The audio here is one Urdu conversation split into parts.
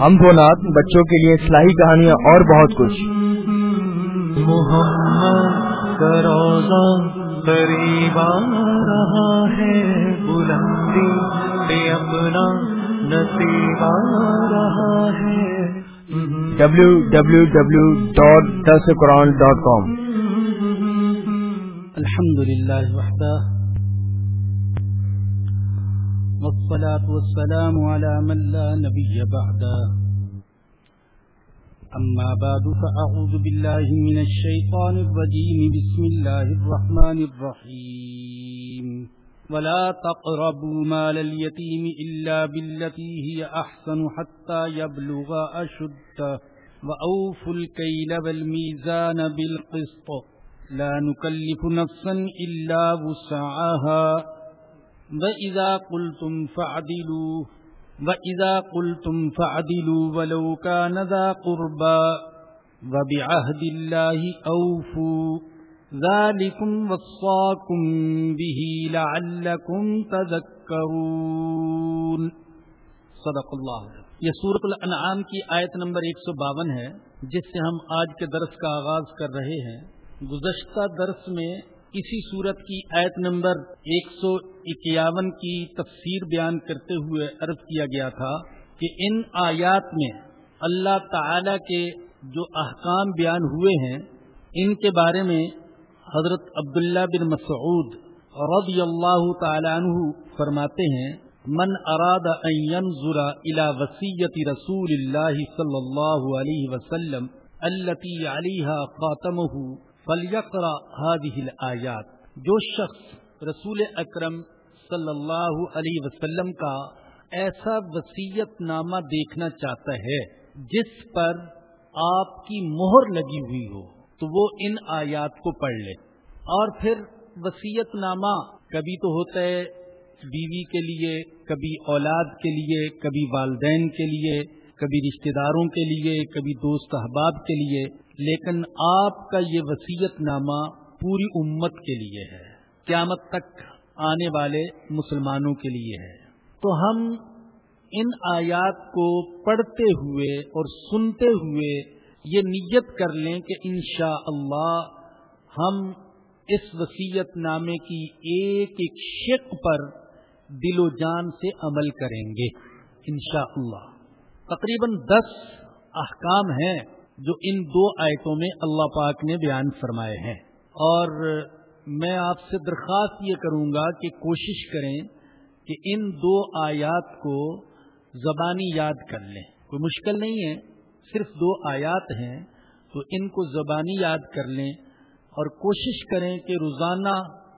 ہم دو نات بچوں کے لیے اصلاحی کہانیاں اور بہت کچھ۔ محمد روزہ قریب رہا ہے بلندی پہ اپنا نصیب آ رہا ہے۔ W W W dot this Quran dot com الحمد للہ وحدہ۔ والصلاة والسلام على من لا نبي بعده. أما بعد، فأعوذ بالله من الشيطان الرجيم. بسم الله الرحمن الرحيم. ولا تقربوا مال اليتيم إلا بالتي هي أحسن حتى يبلغ أشده. وأوفوا الكيل والميزان بالقسط. لا نكلف نفسا إلا وسعها. وَإِذَا قُلْتُمْ فَعْدِلُوا وَإِذَا قُلْتُمْ فَعْدِلُوا وَلَوْ كَانَ ذَا قُرْبَى وَبِعَهْدِ اللَّهِ أَوْفُوا ذَلِكُمْ وَصَّاكُمْ بِهِ لَعَلَّكُمْ تَذَكَّرُونَ صدق اللہ۔ یہ سورة الانعام کی آیت نمبر 152 ہے، جس سے ہم آج کے درس کا آغاز کر رہے ہیں۔ گزشتہ درس میں اسی صورت کی آیت نمبر ایک سو اکیاون کی تفسیر بیان کرتے ہوئے عرض کیا گیا تھا کہ ان آیات میں اللہ تعالی کے جو احکام بیان ہوئے ہیں، ان کے بارے میں حضرت عبداللہ بن مسعود رضی اللہ تعالی عنہ فرماتے ہیں، من اراد ان ينظر الى وسیعت رسول اللہ صلی اللہ علیہ وسلم التي عليها خاتمه فلیقرا هذه الآیات جو شخص رسول اکرم صلی اللہ علیہ وسلم کا ایسا وسیعت نامہ دیکھنا چاہتا ہے، جس پر آپ کی مہر لگی ہوئی ہو، تو وہ ان آیات کو پڑھ لے۔ اور پھر وسیعت نامہ کبھی تو ہوتا ہے بیوی کے لیے، کبھی اولاد کے لیے، کبھی والدین کے لیے، کبھی رشتہ داروں کے لیے، کبھی دوست احباب کے لیے۔ لیکن آپ کا یہ وسیعت نامہ پوری امت کے لیے ہے۔ قیامت تک آنے والے مسلمانوں کے لیے ہے۔ تو ہم ان آیات کو پڑھتے ہوئے اور سنتے ہوئے یہ نیت کر لیں کہ انشاء اللہ ہم اس وسیعت نامے کی ایک ایک شک پر دل و جان سے عمل کریں گے۔ انشاء اللہ تقریباً دس احکام ہیں۔ جو ان دو آیتوں میں اللہ پاک نے بیان فرمائے ہیں۔ اور میں آپ سے درخواست یہ کروں گا کہ کوشش کریں کہ ان دو آیات کو زبانی یاد کر لیں۔ کوئی مشکل نہیں ہے، صرف دو آیات ہیں، تو ان کو زبانی یاد کر لیں۔ اور کوشش کریں کہ روزانہ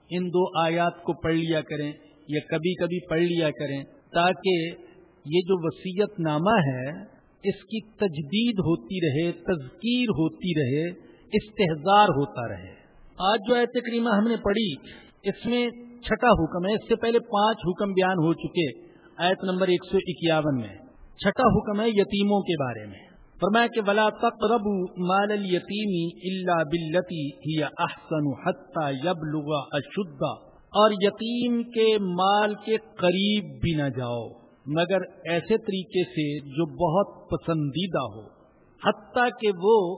ان دو آیات کو پڑھ لیا کریں یا کبھی کبھی پڑھ لیا کریں، تاکہ یہ جو وسیعت نامہ ہے اس کی تجدید ہوتی رہے، تذکیر ہوتی رہے استحزار ہوتا رہے۔ آج جو ایت کریمہ ہم نے پڑھی، اس میں چھٹا حکم ہے، اس سے پہلے پانچ حکم بیان ہو چکے آیت نمبر ایک سو اکیاون میں۔ چھٹا حکم ہے یتیموں کے بارے میں۔ فرمایا کہ ولا تقرب مال الیتیمی الا باللتی ہی احسن حتی یبلغ اشدہ اور یتیم کے مال کے قریب بھی نہ جاؤ۔ مگر ایسے طریقے سے جو بہت پسندیدہ ہو، حتیٰ کہ وہ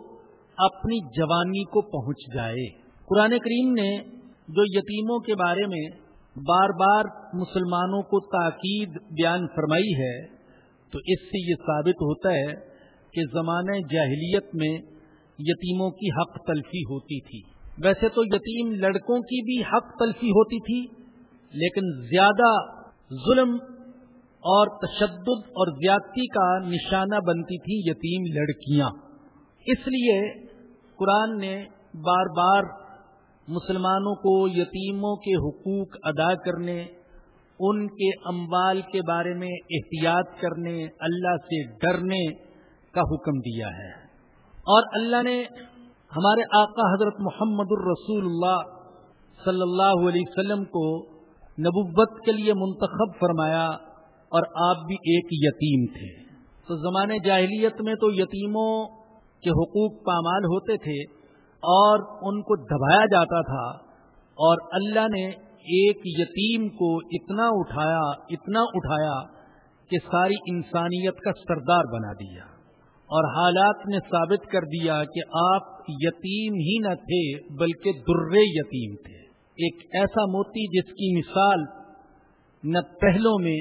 اپنی جوانی کو پہنچ جائے۔ قرآن کریم نے جو یتیموں کے بارے میں بار بار مسلمانوں کو تاکید بیان فرمائی ہے، تو اس سے یہ ثابت ہوتا ہے کہ زمانہ جاہلیت میں یتیموں کی حق تلفی ہوتی تھی۔ ویسے تو یتیم لڑکوں کی بھی حق تلفی ہوتی تھی، لیکن زیادہ ظلم اور تشدد اور زیادتی کا نشانہ بنتی تھی یتیم لڑکیاں۔ اس لیے قرآن نے بار بار مسلمانوں کو یتیموں کے حقوق ادا کرنے، ان کے اموال کے بارے میں احتیاط کرنے، اللہ سے ڈرنے کا حکم دیا ہے۔ اور اللہ نے ہمارے آقا حضرت محمد الرسول اللہ صلی اللہ علیہ وسلم کو نبوت کے لیے منتخب فرمایا۔ اور آپ بھی ایک یتیم تھے۔ تو زمانے جاہلیت میں تو یتیموں کے حقوق پامال ہوتے تھے اور ان کو دبایا جاتا تھا اور اللہ نے ایک یتیم کو اتنا اٹھایا اتنا اٹھایا کہ ساری انسانیت کا سردار بنا دیا اور حالات نے ثابت کر دیا کہ آپ یتیم ہی نہ تھے بلکہ درے یتیم تھے۔ ایک ایسا موتی جس کی مثال نہ پہلوں میں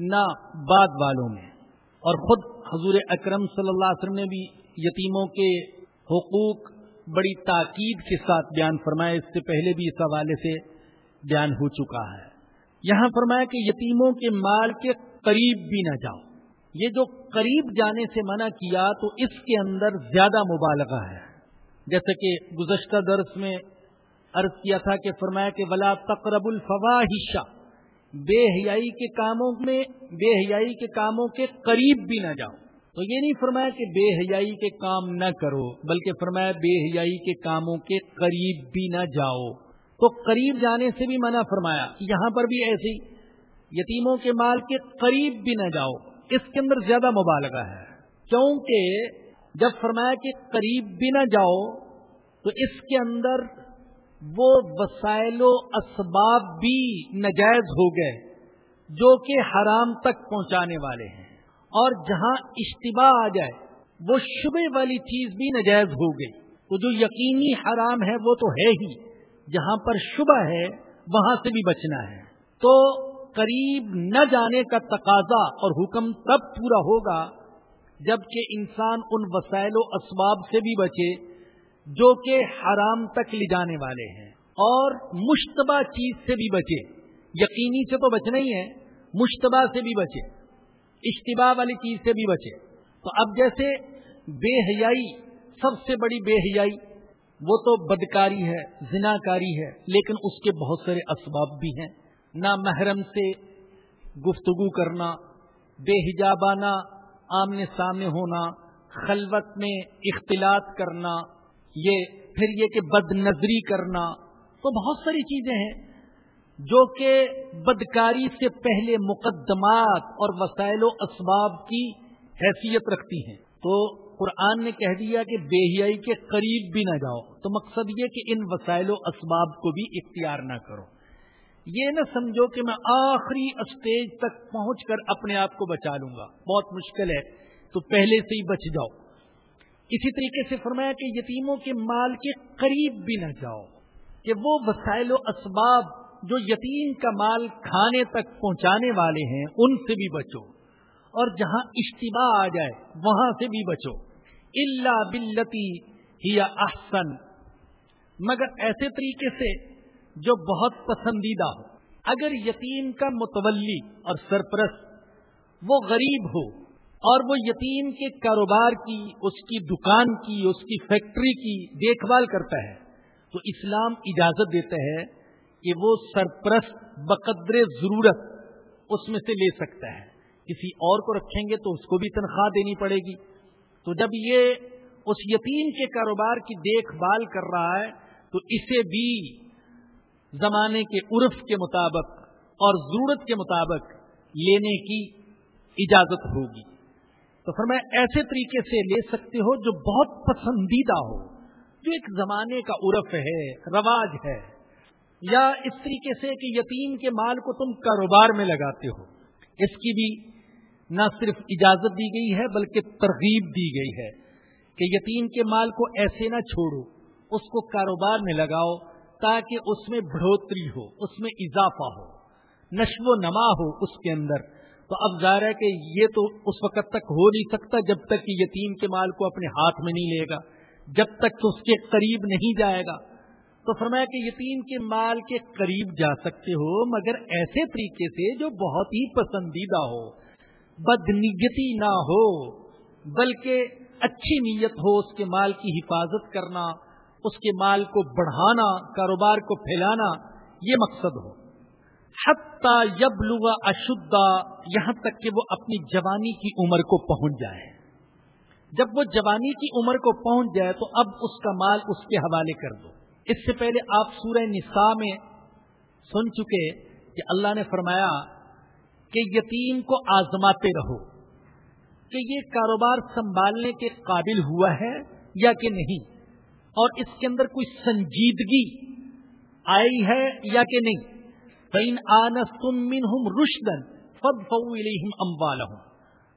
نہ بعد والوں میں۔ اور خود حضور اکرم صلی اللہ علیہ وسلم نے بھی یتیموں کے حقوق بڑی تاکید کے ساتھ بیان فرمایا اس سے پہلے بھی اس حوالے سے بیان ہو چکا ہے۔ یہاں فرمایا کہ یتیموں کے مال کے قریب بھی نہ جاؤ۔ یہ جو قریب جانے سے منع کیا تو اس کے اندر زیادہ مبالغہ ہے۔ جیسے کہ گزشتہ درس میں عرض کیا تھا کہ فرمایا کہ ولا تقرب الفواہشہ بے حیائی کے کاموں میں، بے حیائی کے کاموں کے قریب بھی نہ جاؤ۔ تو یہ نہیں فرمایا کہ بے حیائی کے کام نہ کرو، بلکہ فرمایا بے حیائی کے کاموں کے قریب بھی نہ جاؤ۔ تو قریب جانے سے بھی منع فرمایا، یہاں پر بھی ایسے یتیموں کے مال کے قریب بھی نہ جاؤ، اس کے اندر زیادہ مبالغہ ہے۔ کیونکہ جب فرمایا کہ قریب بھی نہ جاؤ، تو اس کے اندر وہ وسائل و اسباب بھی نجائز ہو گئے جو کہ حرام تک پہنچانے والے ہیں۔ اور جہاں اشتبا آ جائے، وہ شبے والی چیز بھی نجائز ہو گئی۔ تو جو یقینی حرام ہے، وہ تو ہے ہی۔ جہاں پر شبہ ہے، وہاں سے بھی بچنا ہے۔ تو قریب نہ جانے کا تقاضا اور حکم تب پورا ہوگا جبکہ انسان ان وسائل و اسباب سے بھی بچے۔ جو کہ حرام تک لے جانے والے ہیں اور مشتبہ چیز سے بھی بچے یقینی سے تو بچنا ہی ہے، مشتبہ سے بھی بچے، اشتباہ والی چیز سے بھی بچے۔ تو اب جیسے بے حیائی، سب سے بڑی بے حیائی، وہ تو بدکاری ہے زنا کاری ہے، لیکن اس کے بہت سارے اسباب بھی ہیں۔ نہ محرم سے گفتگو کرنا، بے حجابانہ آمنے سامنے ہونا، خلوت میں اختلاط کرنا یہ پھر یہ کہ بد نظری کرنا تو بہت ساری چیزیں ہیں جو کہ بدکاری سے پہلے مقدمات اور وسائل و اسباب کی حیثیت رکھتی ہیں۔ تو قرآن نے کہہ دیا کہ بے حیائی کے قریب بھی نہ جاؤ۔ تو مقصد یہ کہ ان وسائل و اسباب کو بھی اختیار نہ کرو۔ یہ نہ سمجھو کہ میں آخری اسٹیج تک پہنچ کر اپنے آپ کو بچا لوں گا۔ بہت مشکل ہے۔ تو پہلے سے ہی بچ جاؤ۔ اسی طریقے سے فرمایا کہ یتیموں کے مال کے قریب بھی نہ جاؤ، کہ وہ وسائل و اسباب جو یتیم کا مال کھانے تک پہنچانے والے ہیں، ان سے بھی بچو۔ اور جہاں اشتباہ آ جائے، وہاں سے بھی بچو۔ اللہ بلتی ہی احسن مگر ایسے طریقے سے جو بہت پسندیدہ ہو۔ اگر یتیم کا متولی اور سرپرست وہ غریب ہو اور وہ یتیم کے کاروبار کی، اس کی دکان کی، اس کی فیکٹری کی دیکھ بھال کرتا ہے۔ تو اسلام اجازت دیتا ہے کہ وہ سرپرست بقدر ضرورت اس میں سے لے سکتا ہے۔ کسی اور کو رکھیں گے تو اس کو بھی تنخواہ دینی پڑے گی۔ تو جب یہ اس یتیم کے کاروبار کی دیکھ بھال کر رہا ہے، تو اسے بھی زمانے کے عرف کے مطابق اور ضرورت کے مطابق لینے کی اجازت ہوگی۔ تو پھر میں ایسے طریقے سے لے سکتے ہو جو بہت پسندیدہ ہو، جو ایک زمانے کا عرف ہے، رواج ہے، یا اس طریقے سے کہ یتیم کے مال کو تم کاروبار میں لگاتے ہو۔ اس کی بھی نہ صرف اجازت دی گئی ہے، بلکہ ترغیب دی گئی ہے کہ یتیم کے مال کو ایسے نہ چھوڑو، اس کو کاروبار میں لگاؤ تاکہ اس میں بڑھوتری ہو، اس میں اضافہ ہو، نشو و نما ہو اس کے اندر۔ تو اب ظاہر ہے کہ یہ تو اس وقت تک ہو نہیں سکتا جب تک کہ یتیم کے مال کو اپنے ہاتھ میں نہیں لے گا، جب تک کہ اس کے قریب نہیں جائے گا۔ تو فرمایا کہ یتیم کے مال کے قریب جا سکتے ہو، مگر ایسے طریقے سے جو بہت ہی پسندیدہ ہو۔ بدنیتی نہ ہو، بلکہ اچھی نیت ہو اس کے مال کی حفاظت کرنا، اس کے مال کو بڑھانا، کاروبار کو پھیلانا، یہ مقصد ہو۔ حتیٰ یب لغا اشدہ یہاں تک کہ وہ اپنی جوانی کی عمر کو پہنچ جائے۔ جب وہ جوانی کی عمر کو پہنچ جائے تو اب اس کا مال اس کے حوالے کر دو۔ اس سے پہلے آپ سورہ نساء میں سن چکے کہ اللہ نے فرمایا کہ یتیم کو آزماتے رہو کہ یہ کاروبار سنبھالنے کے قابل ہوا ہے یا کہ نہیں، اور اس کے اندر کوئی سنجیدگی آئی ہے یا کہ نہیں۔ فین آن رشدن فد فو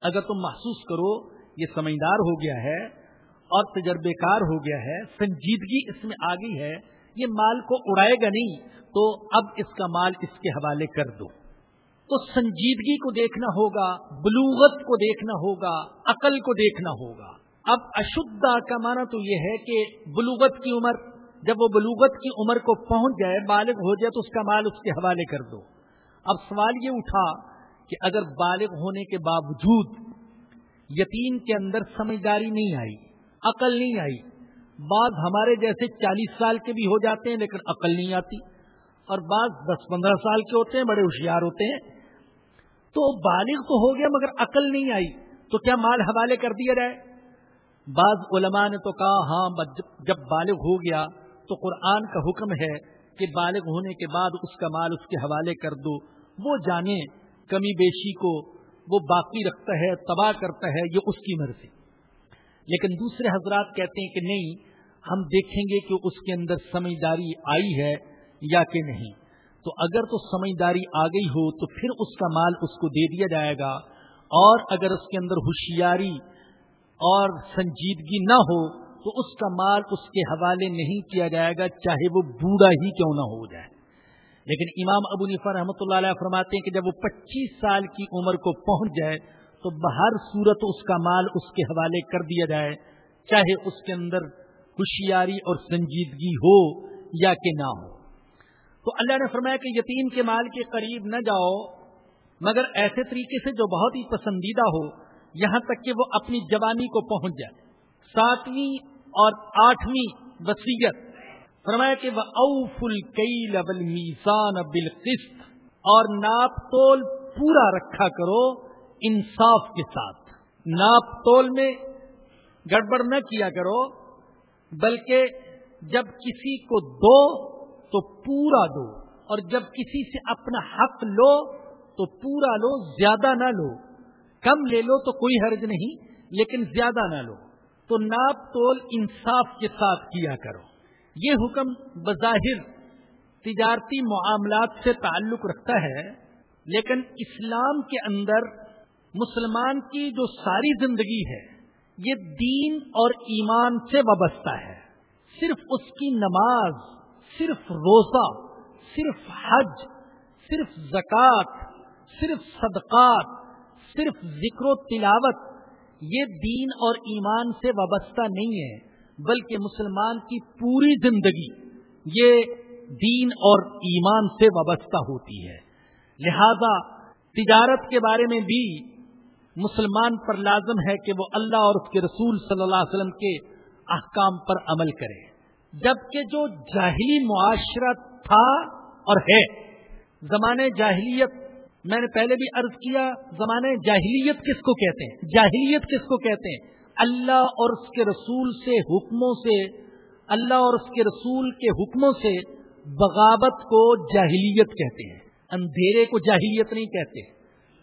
اگر تم محسوس کرو، یہ سمجھدار ہو گیا ہے اور تجربے کار ہو گیا ہے، سنجیدگی اس میں آ گئی ہے، یہ مال کو اڑائے گا نہیں، تو اب اس کا مال اس کے حوالے کر دو۔ تو سنجیدگی کو دیکھنا ہوگا، بلوغت کو دیکھنا ہوگا، عقل کو دیکھنا ہوگا۔ اب اشدھا کا معنی تو یہ ہے کہ بلوغت کی عمر جب وہ بلوغت کی عمر کو پہنچ جائے، بالغ ہو جائے تو اس کا مال اس کے حوالے کر دو۔ اب سوال یہ اٹھا کہ اگر بالغ ہونے کے باوجود یتیم کے اندر سمجھداری نہیں آئی، عقل نہیں آئی، بعض ہمارے جیسے چالیس سال کے بھی ہو جاتے ہیں لیکن عقل نہیں آتی، اور بعض دس پندرہ سال کے ہوتے ہیں، بڑے ہوشیار ہوتے ہیں، تو بالغ تو ہو گیا مگر عقل نہیں آئی، تو کیا مال حوالے کر دیا جائے؟ بعض علماء نے تو کہا ہاں جب بالغ ہو گیا تو قرآن کا حکم ہے کہ بالغ ہونے کے بعد اس کا مال اس کے حوالے کر دو۔ وہ جانے کمی بیشی کو وہ باقی رکھتا ہے، تباہ کرتا ہے، یہ اس کی مرضی لیکن دوسرے حضرات کہتے ہیں کہ نہیں، ہم دیکھیں گے کہ اس کے اندر سمجھداری آئی ہے یا کہ نہیں۔ تو اگر تو سمجھداری آ گئی ہو تو پھر اس کا مال اس کو دے دیا جائے گا۔ اور اگر اس کے اندر ہوشیاری اور سنجیدگی نہ ہو تو اس کا مال اس کے حوالے نہیں کیا جائے گا، چاہے وہ بوڑھا ہی کیوں نہ ہو جائے۔ لیکن امام ابو نفا رحمۃ اللہ علیہ فرماتے ہیں کہ جب وہ پچیس سال کی عمر کو پہنچ جائے، تو بہر صورت اس کا مال اس کے حوالے کر دیا جائے، چاہے اس کے اندر ہوشیاری اور سنجیدگی ہو یا کہ نہ ہو۔ تو اللہ نے فرمایا کہ یتیم کے مال کے قریب نہ جاؤ، مگر ایسے طریقے سے جو بہت ہی پسندیدہ ہو، یہاں تک کہ وہ اپنی جوانی کو پہنچ جائے۔ ساتویں اور آٹھویں وسیعت فرمایا کہ وہ اوف الکیل میزان بالقسط اور ناپ تول پورا رکھا کرو انصاف کے ساتھ۔ ناپ تول میں گڑبڑ نہ کیا کرو، بلکہ جب کسی کو دو تو پورا دو، اور جب کسی سے اپنا حق لو تو پورا لو، زیادہ نہ لو۔ کم لے لو تو کوئی حرج نہیں، لیکن زیادہ نہ لو۔ تو ناپ تول انصاف کے ساتھ کیا کرو۔ یہ حکم بظاہر تجارتی معاملات سے تعلق رکھتا ہے، لیکن اسلام کے اندر مسلمان کی جو ساری زندگی ہے، یہ دین اور ایمان سے وابستہ ہے۔ صرف اس کی نماز، صرف روزہ، صرف حج، صرف زکوٰۃ صرف صدقات، صرف ذکر و تلاوت یہ دین اور ایمان سے وابستہ نہیں ہے، بلکہ مسلمان کی پوری زندگی یہ دین اور ایمان سے وابستہ ہوتی ہے۔ لہذا تجارت کے بارے میں بھی مسلمان پر لازم ہے کہ وہ اللہ اور اس کے رسول صلی اللہ علیہ وسلم کے احکام پر عمل کرے۔ جبکہ جو جاہلی معاشرہ تھا اور ہے زمانے جاہلیت میں نے پہلے بھی عرض کیا، زمانے جاہلیت کس کو کہتے ہیں؟ جاہلیت کس کو کہتے ہیں؟ اللہ اور اس کے رسول سے حکموں سے، اللہ اور اس کے رسول کے حکموں سے بغاوت کو جاہلیت کہتے ہیں۔ اندھیرے کو جاہلیت نہیں کہتے،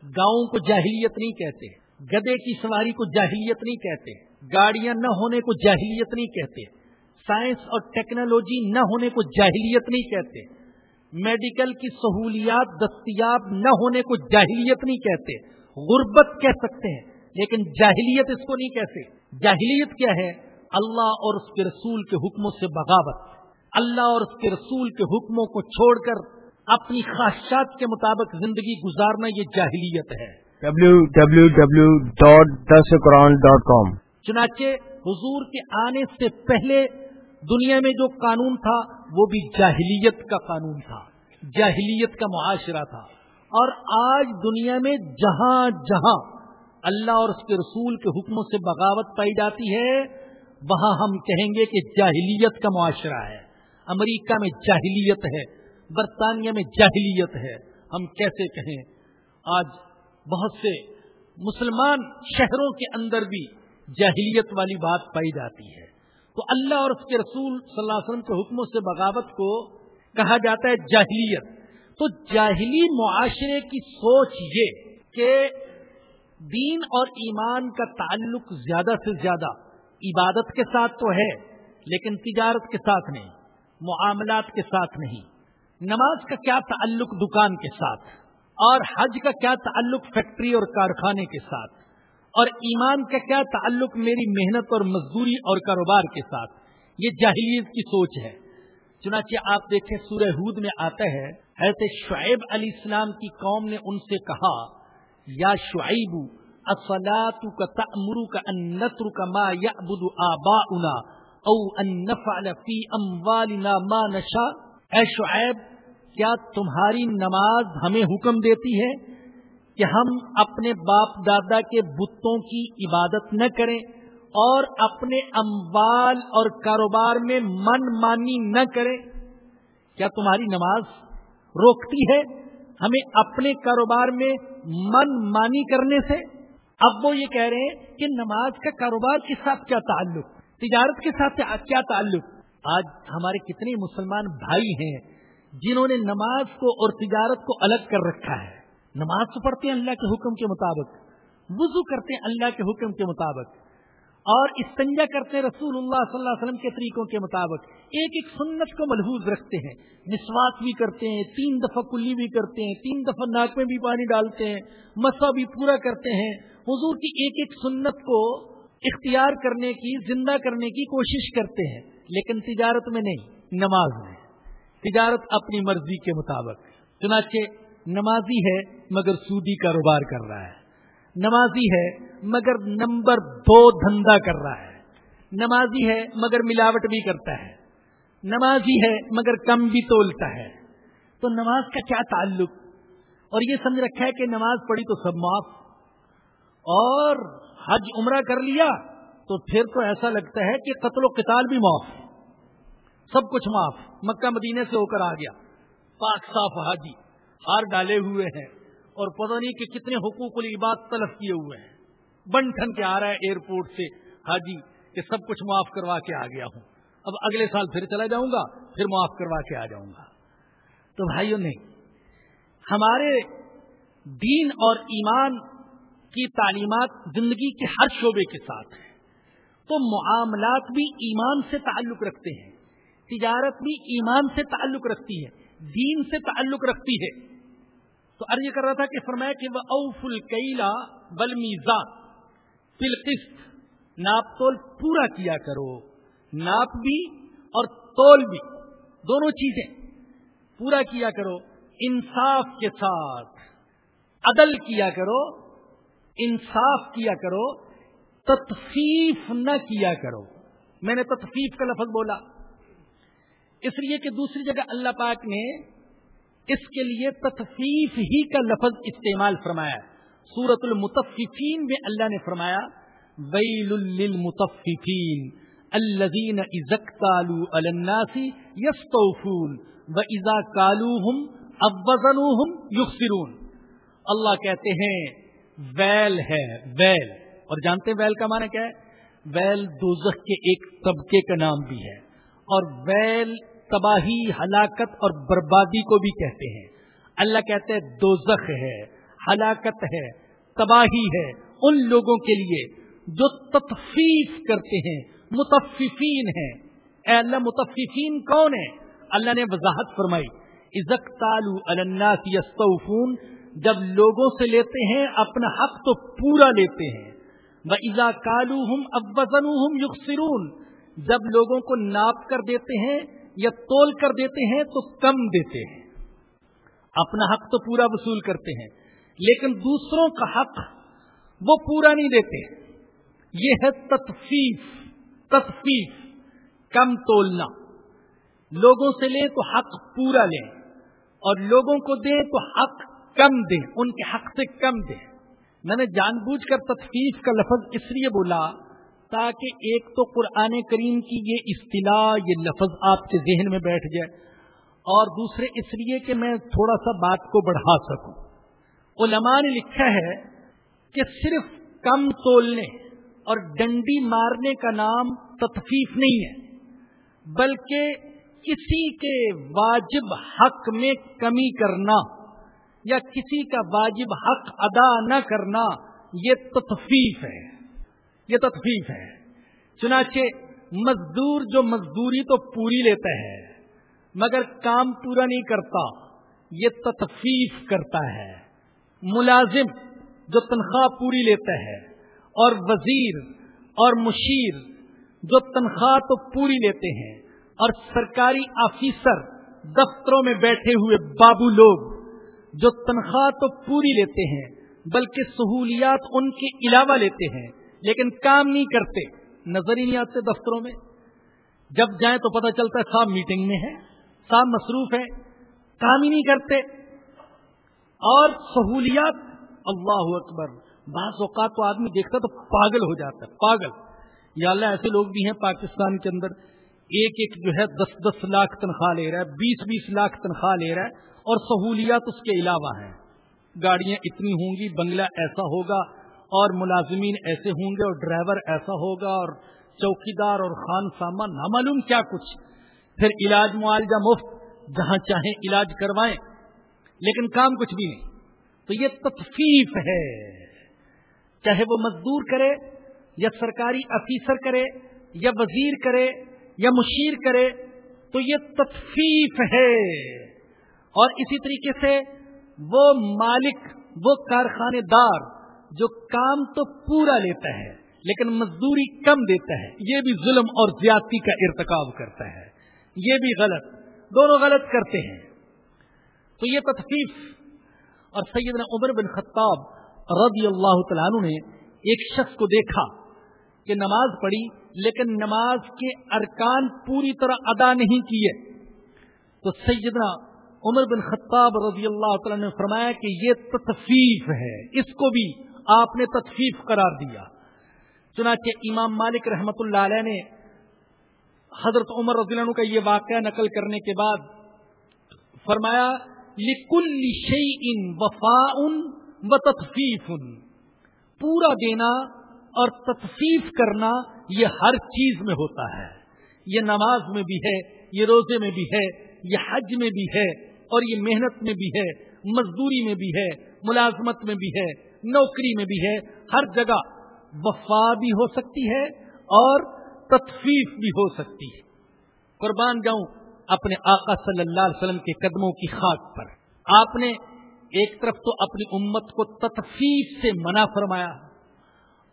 گاؤں کو جاہلیت نہیں کہتے گدے کی سواری کو جاہلیت نہیں کہتے، گاڑیاں نہ ہونے کو جاہلیت نہیں کہتے، سائنس اور ٹیکنالوجی نہ ہونے کو جاہلیت نہیں کہتے۔ میڈیکل کی سہولیات دستیاب نہ ہونے کو جاہلیت نہیں کہتے غربت کہہ سکتے ہیں لیکن جاہلیت اس کو نہیں کہتے۔ جاہلیت کیا ہے؟ اللہ اور اس کے رسول کے حکموں سے بغاوت۔ اللہ اور اس کے رسول کے حکموں کو چھوڑ کر اپنی خواہشات کے مطابق زندگی گزارنا یہ جاہلیت ہے۔ www.dasquran.com چنانچہ حضور کے آنے سے پہلے دنیا میں جو قانون تھا، وہ بھی جاہلیت کا قانون تھا، جاہلیت کا معاشرہ تھا۔ اور آج دنیا میں جہاں جہاں اللہ اور اس کے رسول کے حکموں سے بغاوت پائی جاتی ہے، وہاں ہم کہیں گے کہ جاہلیت کا معاشرہ ہے۔ امریکہ میں جاہلیت ہے، برطانیہ میں جاہلیت ہے۔ ہم کیسے کہیں؟ آج بہت سے مسلمان شہروں کے اندر بھی جاہلیت والی بات پائی جاتی ہے۔ تو اللہ اور اس کے رسول صلی اللہ علیہ وسلم کے حکموں سے بغاوت کو کہا جاتا ہے جاہلیت۔ تو جاہلی معاشرے کی سوچ یہ کہ دین اور ایمان کا تعلق زیادہ سے زیادہ عبادت کے ساتھ تو ہے، لیکن تجارت کے ساتھ نہیں، معاملات کے ساتھ نہیں، نماز کا کیا تعلق دکان کے ساتھ، اور حج کا کیا تعلق فیکٹری اور کارخانے کے ساتھ اور ایمان کا کیا تعلق میری محنت اور مزدوری اور کاروبار کے ساتھ؟ یہ جاہلیت کی سوچ ہے۔ چنانچہ آپ دیکھیں سورہ ہود میں آتا ہے، حضرت شعیب علیہ السلام کی قوم نے ان سے کہا، یا شعیب اصلاۃ کا تمرو کا انتر کا ما یا بدو آبا او ان فی اموالنا ما نشا اے شعیب، کیا تمہاری نماز ہمیں حکم دیتی ہے؟ کہ ہم اپنے باپ دادا کے بتوں کی عبادت نہ کریں اور اپنے اموال اور کاروبار میں من مانی نہ کریں۔ کیا تمہاری نماز روکتی ہے ہمیں اپنے کاروبار میں من مانی کرنے سے؟ اب وہ یہ کہہ رہے ہیں کہ نماز کا کاروبار کے ساتھ کیا تعلق؟ تجارت کے ساتھ کیا تعلق؟ آج ہمارے کتنے مسلمان بھائی ہیں جنہوں نے نماز کو اور تجارت کو الگ کر رکھا ہے۔ نماز تو پڑھتے ہیں اللہ کے حکم کے مطابق، وضو کرتے ہیں اللہ کے حکم کے مطابق، اور استنجا کرتے ہیں رسول اللہ صلی اللہ علیہ وسلم کے طریقوں کے مطابق۔ ایک ایک سنت کو ملحوظ رکھتے ہیں نسواس بھی کرتے ہیں، تین دفعہ کلی بھی کرتے ہیں، تین دفعہ ناک میں بھی پانی ڈالتے ہیں مسا بھی پورا کرتے ہیں۔ حضور کی ایک ایک سنت کو اختیار کرنے کی، زندہ کرنے کی کوشش کرتے ہیں، لیکن تجارت میں نہیں، نماز میں۔ تجارت اپنی مرضی کے مطابق۔ چنانچہ نمازی ہے مگر سودی کاروبار کر رہا ہے۔ نمازی ہے مگر نمبر دو دھندا کر رہا ہے۔ نمازی ہے مگر ملاوٹ بھی کرتا ہے۔ نمازی ہے مگر کم بھی تولتا ہے۔ تو نماز کا کیا تعلق؟ اور یہ سمجھ رکھا ہے کہ نماز پڑھی تو سب معاف۔ اور حج عمرہ کر لیا تو پھر تو ایسا لگتا ہے کہ قتل و قتال بھی معاف سب کچھ معاف۔ مکہ مدینے سے ہو کر آ گیا۔ پاک صاف حاجی۔ ہار ڈالے ہوئے ہیں اور پتہ نہیں کہ کتنے حقوق العباد تلف کیے ہوئے ہیں۔ بن ٹھن کے آ رہا ہے ایئرپورٹ سے۔ حاجی کہ سب کچھ معاف کروا کے آ گیا ہوں۔ اب اگلے سال پھر چلا جاؤں گا، پھر معاف کروا کے آ جاؤں گا۔ تو بھائیوں نے، ہمارے دین اور ایمان کی تعلیمات زندگی کے ہر شعبے کے ساتھ ہیں۔ تو معاملات بھی ایمان سے تعلق رکھتے ہیں، تجارت بھی ایمان سے تعلق رکھتی ہے، دین سے تعلق رکھتی ہے۔ تو عرض کر رہا تھا کہ فرمایا کہ وہ اوف الکیلا بل قسط ناپ تول پورا کیا کرو، ناپ بھی اور تول بھی، دونوں چیزیں پورا کیا کرو، انصاف کے ساتھ، عدل کیا کرو، انصاف کیا کرو، تطفیف نہ کیا کرو۔ میں نے تطفیف کا لفظ بولا۔ اس لیے کہ دوسری جگہ اللہ پاک نے اس کے لیے تطفیف ہی کا لفظ استعمال فرمایا سورت المتفین میں اللہ نے فرمایا، ویل للمتففین الذین اذا اکتالوا علی الناس یستوفون و اذا کالوہم ابوزنوہم یخسرون۔ اللہ کہتے ہیں، ویل ہے، ویل۔ اور جانتے ہیں ویل کا معنی کیا ہے؟ ویل دوزخ کے ایک طبقے کا نام بھی ہے۔ اور ویل تباہی، ہلاکت اور بربادی کو بھی کہتے ہیں۔ اللہ کہتے ہیں دوزخ ہے، ہلاکت ہے، تباہی ہے۔ ان لوگوں کے لیے جو تطفیف کرتے ہیں، متففین ہیں۔ اے اللہ، متففین کون ہے اللہ نے وضاحت فرمائی عزت تالو الناس یستوفون جب لوگوں سے لیتے ہیں، اپنا حق تو پورا لیتے ہیں۔ وہ ازا کالو ہم ابزن یقصرون جب لوگوں کو ناپ کر دیتے ہیں یا تول کر دیتے ہیں تو کم دیتے ہیں۔ اپنا حق تو پورا وصول کرتے ہیں، لیکن دوسروں کا حق وہ پورا نہیں دیتے۔ یہ ہے تطفیف تطفیف، کم تولنا۔ لوگوں سے لیں تو حق پورا لیں، اور لوگوں کو دیں تو حق کم دیں، ان کے حق سے کم دیں۔ میں نے جان بوجھ کر تطفیف کا لفظ اس لیے بولا تاکہ ایک تو قرآن کریم کی یہ اصطلاح، یہ لفظ آپ کے ذہن میں بیٹھ جائے اور دوسرے اس لیے کہ میں تھوڑا سا بات کو بڑھا سکوں۔ علماء نے لکھا ہے کہ صرف کم تولنے اور ڈنڈی مارنے کا نام تطفیف نہیں ہے، بلکہ کسی کے واجب حق میں کمی کرنا یا کسی کا واجب حق ادا نہ کرنا یہ تطفیف ہے۔ یہ تطفیف ہے۔ چنانچہ مزدور جو مزدوری تو پوری لیتا ہے، مگر کام پورا نہیں کرتا، یہ تطفیف کرتا ہے۔ ملازم جو تنخواہ پوری لیتا ہے، اور وزیر اور مشیر جو تنخواہ تو پوری لیتے ہیں، اور سرکاری آفیسر دفتروں میں بیٹھے ہوئے بابو لوگ جو تنخواہ تو پوری لیتے ہیں، بلکہ سہولیات ان کے علاوہ لیتے ہیں۔ لیکن کام نہیں کرتے، نظر ہی نہیں آتے دفتروں میں۔ جب جائیں تو پتہ چلتا ہے صاحب میٹنگ میں ہے صاحب مصروف ہے کام ہی نہیں کرتے۔ اور سہولیات، اللہ اکبر، بعض اوقات تو آدمی دیکھتا تو پاگل ہو جاتا ہے، پاگل۔ یا اللہ ایسے لوگ بھی ہیں پاکستان کے اندر، ایک ایک جو ہے دس دس لاکھ تنخواہ لے رہا ہے، بیس بیس لاکھ تنخواہ لے رہا ہے، اور سہولیات اس کے علاوہ ہیں۔ گاڑیاں اتنی ہوں گی، بنگلہ ایسا ہوگا۔ اور ملازمین ایسے ہوں گے اور ڈرائیور ایسا ہوگا اور چوکیدار اور خان سامان نامعلوم کیا کچھ۔ پھر علاج معالجہ مفت، جہاں چاہیں علاج کروائیں۔ لیکن کام کچھ بھی نہیں۔ تو یہ تطفیف ہے۔ چاہے وہ مزدور کرے، یا سرکاری افیسر کرے، یا وزیر کرے، یا مشیر کرے، تو یہ تطفیف ہے۔ اور اسی طریقے سے وہ مالک، وہ کارخانے دار جو کام تو پورا لیتا ہے، لیکن مزدوری کم دیتا ہے، یہ بھی ظلم اور زیادتی کا ارتکاب کرتا ہے۔ یہ بھی غلط، دونوں غلط کرتے ہیں۔ تو یہ تطفیف اور سیدنا عمر بن خطاب رضی اللہ تعالیٰ عنہ نے ایک شخص کو دیکھا کہ نماز پڑھی، لیکن نماز کے ارکان پوری طرح ادا نہیں کیے۔ تو سیدنا عمر بن خطاب رضی اللہ تعالیٰ نے فرمایا کہ یہ تطفیف ہے، اس کو بھی آپ نے تطفیف قرار دیا۔ چنانچہ امام مالک رحمت اللہ علیہ نے حضرت عمر رضی اللہ عنہ کا یہ واقعہ نقل کرنے کے بعد فرمایا لکل شعی ان وفا ان و تطفیف ان پورا دینا اور تطفیف کرنا یہ ہر چیز میں ہوتا ہے۔ یہ نماز میں بھی ہے، یہ روزے میں بھی ہے، یہ حج میں بھی ہے اور یہ محنت میں بھی ہے، مزدوری میں بھی ہے، ملازمت میں بھی ہے۔ نوکری میں بھی ہے، ہر جگہ وفا بھی ہو سکتی ہے اور تطفیف بھی ہو سکتی ہے۔ قربان جاؤں اپنے آقا صلی اللہ علیہ وسلم کے قدموں کی خاک پر۔ آپ نے ایک طرف تو اپنی امت کو تطفیف سے منع فرمایا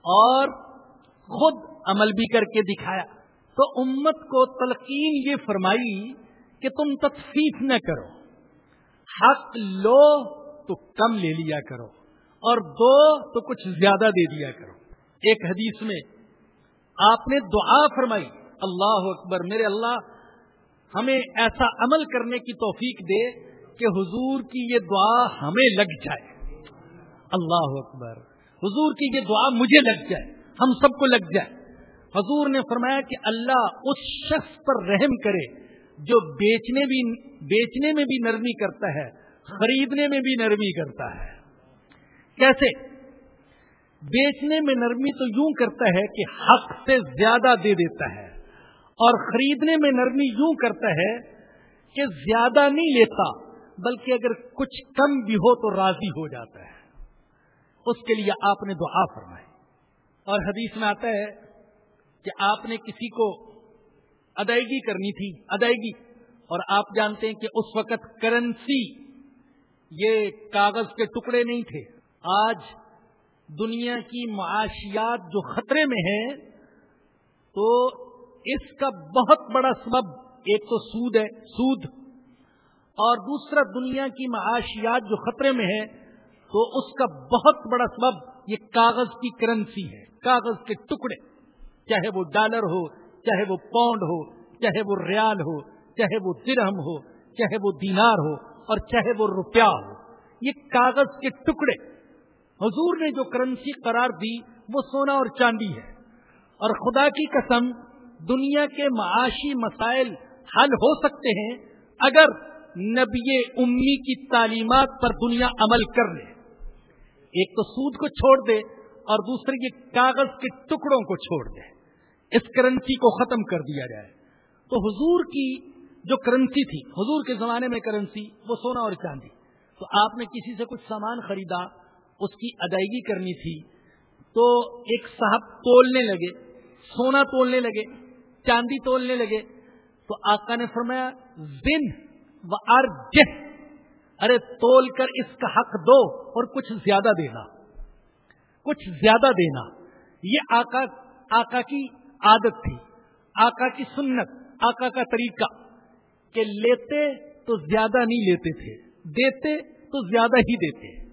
اور خود عمل بھی کر کے دکھایا۔ تو امت کو تلقین یہ فرمائی کہ تم تطفیف نہ کرو، حق لو تو کم لے لیا کرو۔ اور دو تو کچھ زیادہ دے دیا کرو۔ ایک حدیث میں آپ نے دعا فرمائی، اللہ اکبر، میرے اللہ، ہمیں ایسا عمل کرنے کی توفیق دے کہ حضور کی یہ دعا ہمیں لگ جائے۔ اللہ اکبر، حضور کی یہ دعا مجھے لگ جائے، ہم سب کو لگ جائے۔ حضور نے فرمایا کہ اللہ اس شخص پر رحم کرے جو بیچنے بھی، بیچنے میں بھی نرمی کرتا ہے، خریدنے میں بھی نرمی کرتا ہے۔ کیسے؟ بیچنے میں نرمی تو یوں کرتا ہے کہ حق سے زیادہ دے دیتا ہے، اور خریدنے میں نرمی یوں کرتا ہے کہ زیادہ نہیں لیتا، بلکہ اگر کچھ کم بھی ہو تو راضی ہو جاتا ہے۔ اس کے لیے آپ نے دعا فرمائی۔ اور حدیث میں آتا ہے کہ آپ نے کسی کو ادائیگی کرنی تھی، ادائیگی۔ اور آپ جانتے ہیں کہ اس وقت کرنسی یہ کاغذ کے ٹکڑے نہیں تھے۔ آج دنیا کی معاشیات جو خطرے میں ہے تو اس کا بہت بڑا سبب ایک تو سود ہے، سود۔ اور دوسرا، دنیا کی معاشیات جو خطرے میں ہے تو اس کا بہت بڑا سبب یہ کاغذ کی کرنسی ہے، کاغذ کے ٹکڑے۔ چاہے وہ ڈالر ہو، چاہے وہ پاؤنڈ ہو، چاہے وہ ریال ہو، چاہے وہ درہم ہو، چاہے وہ دینار ہو، اور چاہے وہ روپیہ ہو۔ یہ کاغذ کے ٹکڑے۔ حضور نے جو کرنسی قرار دی، وہ سونا اور چاندی ہے۔ اور خدا کی قسم، دنیا کے معاشی مسائل حل ہو سکتے ہیں اگر نبی امی کی تعلیمات پر دنیا عمل کر لے۔ ایک تو سود کو چھوڑ دے اور دوسرے یہ کاغذ کے ٹکڑوں کو چھوڑ دے۔ اس کرنسی کو ختم کر دیا جائے۔ تو حضور کی جو کرنسی تھی، حضور کے زمانے میں کرنسی، وہ سونا اور چاندی۔ تو آپ نے کسی سے کچھ سامان خریدا اس کی ادائیگی کرنی تھی۔ تو ایک صاحب تولنے لگے، سونا تولنے لگے، چاندی تولنے لگے۔ تو آقا نے فرمایا دن و ارج ارے تول کر اس کا حق دو اور کچھ زیادہ دینا۔ کچھ زیادہ دینا۔ یہ آقا آقا کی عادت تھی، آقا کی سنت، آقا کا طریقہ کہ لیتے تو زیادہ نہیں لیتے تھے، دیتے تو زیادہ ہی دیتے۔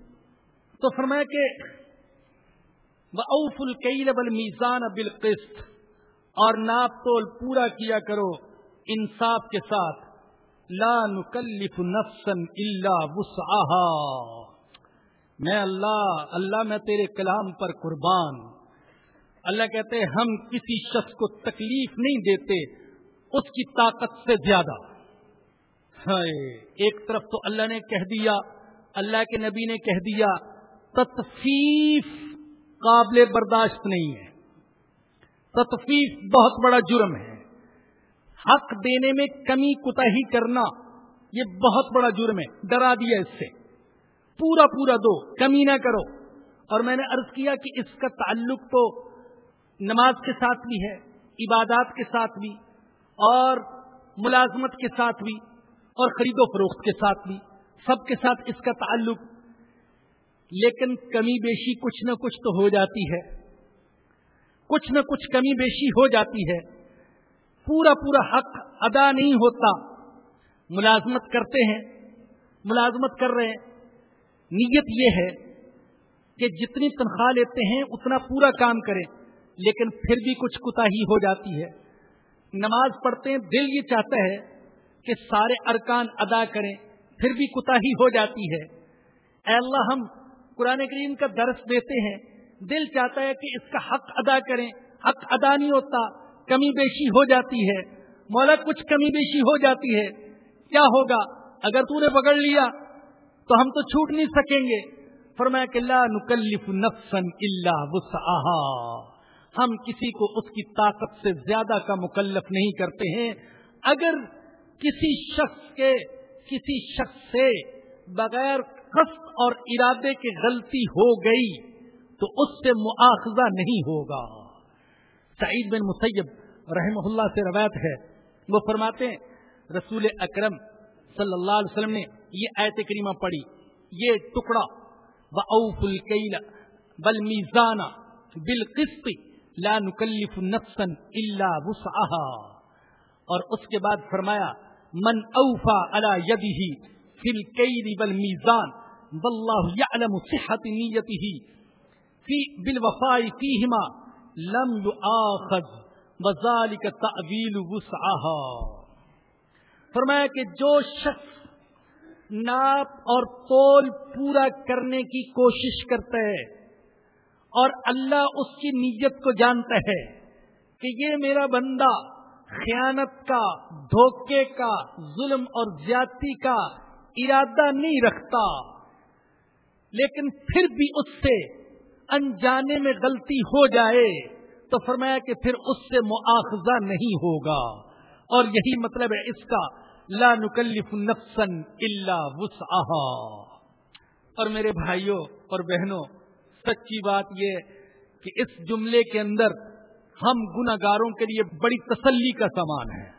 تو فرمایا کہ اوف القیل بل میزان اور ناپ تول پورا کیا کرو انصاف کے ساتھ۔ لا نکلف نفسا الا وسعها۔ میں اللہ اللہ میں تیرے کلام پر قربان۔ اللہ کہتے ہم کسی شخص کو تکلیف نہیں دیتے، اس کی طاقت سے زیادہ۔ ایک طرف تو اللہ نے کہہ دیا، اللہ کے نبی نے کہہ دیا تطفیف قابل برداشت نہیں ہے۔ تطفیف بہت بڑا جرم ہے۔ حق دینے میں کمی کوتا ہی کرنا یہ بہت بڑا جرم ہے۔ ڈرا دیا اس سے۔ پورا پورا دو۔ کمی نہ کرو۔ اور میں نے ارض کیا کہ اس کا تعلق تو نماز کے ساتھ بھی ہے، عبادات کے ساتھ بھی، اور ملازمت کے ساتھ بھی، اور خرید و فروخت کے ساتھ بھی۔ سب کے ساتھ اس کا تعلق لیکن کمی بیشی کچھ نہ کچھ تو ہو جاتی ہے۔ کچھ نہ کچھ کمی بیشی ہو جاتی ہے۔ پورا پورا حق ادا نہیں ہوتا۔ ملازمت کرتے ہیں۔ ملازمت کر رہے ہیں۔ نیت یہ ہے کہ جتنی تنخواہ لیتے ہیں اتنا پورا کام کریں۔ لیکن پھر بھی کچھ کتا ہی ہو جاتی ہے۔ نماز پڑھتے ہیں، دل یہ چاہتا ہے کہ سارے ارکان ادا کریں۔ پھر بھی کتا ہی ہو جاتی ہے۔ اے اللہ، ہم قرآن کریم کا درس دیتے ہیں۔ دل چاہتا ہے کہ اس کا حق ادا کریں۔ حق ادا نہیں ہوتا، کمی بیشی ہو جاتی ہے۔ مولا، کچھ کمی بیشی ہو جاتی ہے۔ کیا ہوگا؟ اگر تو نے پکڑ لیا تو ہم تو چھوٹ نہیں سکیں گے۔ فرمایا کہ لا نکلف نفسن اللہ وسعها ہم کسی کو اس کی طاقت سے زیادہ کا مکلف نہیں کرتے ہیں۔ اگر کسی شخص کے، کسی شخص سے بغیر قصد اور ارادے کی غلطی ہو گئی تو اس سے مواخذہ نہیں ہوگا۔ سعید بن مسیب رحم اللہ سے روایت ہے۔ وہ فرماتے ہیں، رسول اکرم صلی اللہ علیہ وسلم نے یہ ایت کریمہ پڑھی۔ یہ ٹکڑا اوف الکیل بل میزانہ بال لا نکلف نفسا الا وسعها۔ اور اس کے بعد فرمایا، من اوفا على يده في الكيل والميزان والله يعلم صحة نيته في بالوفاء فيهما لم يؤاخذ وذلك تأويل وسعها فرمایا کہ جو شخص ناپ اور تول پورا کرنے کی کوشش کرتا ہے اور اللہ اس کی نیت کو جانتا ہے کہ یہ میرا بندہ خیانت کا، دھوکے کا، ظلم اور زیادتی کا ارادہ نہیں رکھتا۔ لیکن پھر بھی اس سے انجانے میں غلطی ہو جائے تو فرمایا کہ پھر اس سے مواخذہ نہیں ہوگا۔ اور یہی مطلب ہے اس کا، لا نکلف نفسن اللہ وسعها اور میرے بھائیوں اور بہنوں، سچی بات یہ کہ اس جملے کے اندر ہم گناگاروں کے لیے بڑی تسلی کا سامان ہے۔